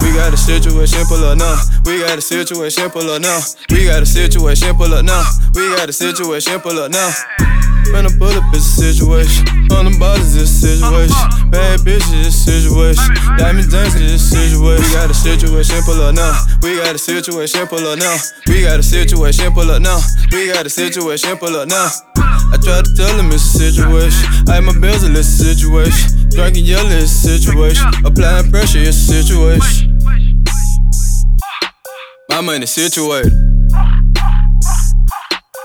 We got a situation, pull up now. We got a situation, pull up now. We got a situation, pull up now. We got a situation, pull up now. Man, I pull up, a situation. On the it's a situation. Bad bitches, a situation. Diamond dancing, a situation. We got a situation, pull up now. We got a situation, pull up now. We got a situation, pull up now. We got a situation, pull up now. I try to tell him it's a situation. I my bills, it's a situation. Drinking yellow, it's a situation. Applying pressure, it's a situation. My money situated.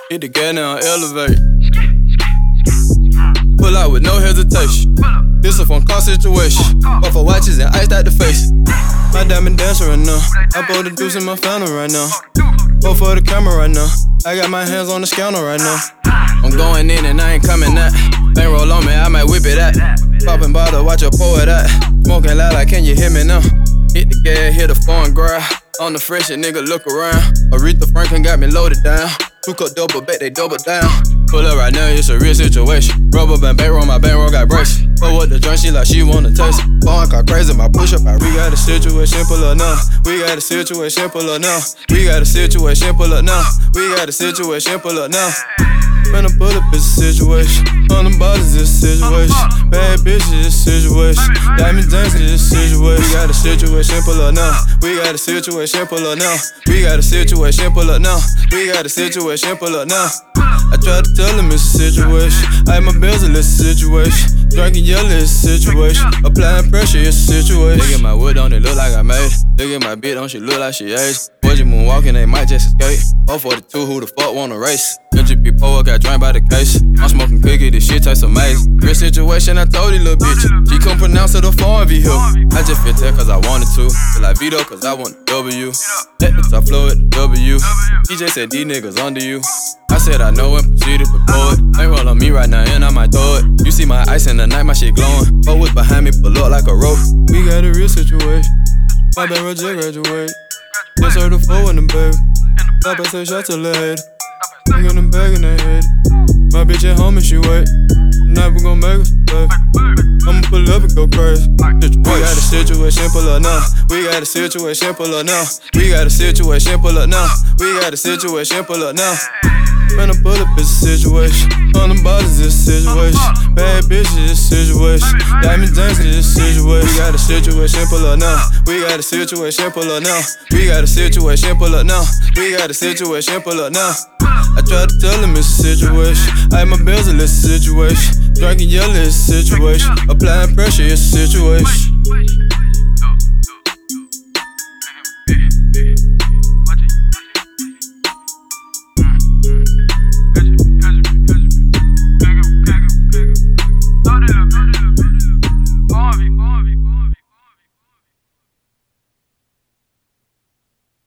Hit the gas now, elevate. Hesitation. This a phone call situation. Off for watches and iced out the face. My diamond dancer right now. I pull the deuce in my fountain right now. Go for the camera right now. I got my hands on the scanner right now. I'm going in and I ain't coming out. Bang roll on me, I might whip it out. Popping bottle, watch her pour it out. Smoking loud, like, can you hear me now? Hit the gas, hit the phone, girl. On the fresh, a nigga look around. Aretha Franklin got me loaded down. Two cup double bet, they double down. Pull up right now, it's a real situation. Rubber band bankroll, my bankroll got brace. But what the joint, she like she wanna taste. Phone car crazy, my push up, I we got a situation, pull up now. We got a situation, pull up now. We got a situation, pull up now. We got a situation, pull up now. Man, I pull up, it's a situation. On the bodies, it's a situation. Bad bitches, it's a situation. Diamond dancing, it's a situation. We got a situation, pull up now. We got a situation, pull up now. We got a situation, pull up now. We got a situation, pull up now. I try to tell him it's a situation. I my bills, it's a situation. Drinking yellow, it's a situation. Applying pressure, it's a situation. Look at my wood on it, look like I made it. Look at my bitch on, she look like she aged. Boys, you moonwalking, they might just escape. 442, who the fuck wanna race? GP Power got drank by the case. I'm smoking cookie, this shit tastes amazing. Real situation, I told you, little bitch. She couldn't pronounce it a foreign vehicle. I just fit that cause I wanted to. Feel like Vito cause I want W. Flow the W. DJ said these niggas under you. I said I know proceeded to blow it. Ain't roll on me right now and I might throw it. You see my ice in the night, my shit glowing. But what's behind me pull up like a rope. We got a real situation. My bad Roger graduate. Just heard the four in the baby. And say shots to lead. I'm in the bag in the head. My bitch at home and she wait. Tonight we gon' make us play. I'ma pull up and go crazy. We got a situation, pull up now. We got a situation, pull up now. We got a situation, pull up now. We got a situation, pull up now. Man, I pull up, a situation. On the it's a situation. Bad bitches, a situation. Diamond dancing, a situation. We got a situation, pull up now. We got a situation, pull up now. We got a situation, pull up now. We got a situation, pull up now. I try to tell him it's a situation. I my bills, it's a situation. Drinking yellow, it's a situation. Applying pressure, it's a situation.